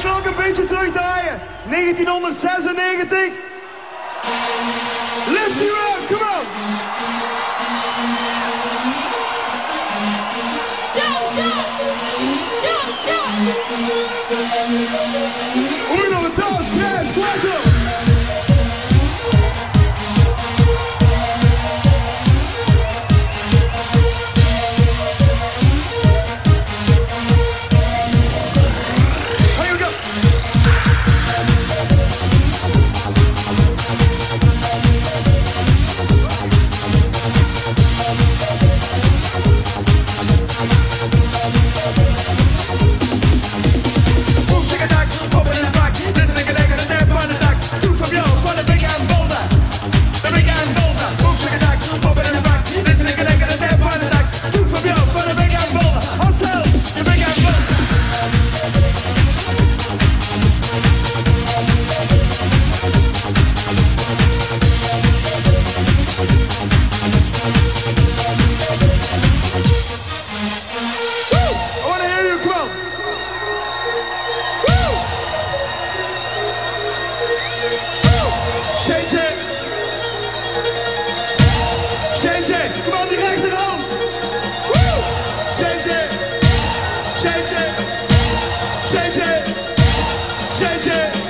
klok een beetje terugdraaien. 1996. Lift you up, come on. Jump, jump, jump, jump. JJ. JJ, kom aan die rechterhand. Woo! JJ. JJ. JJ.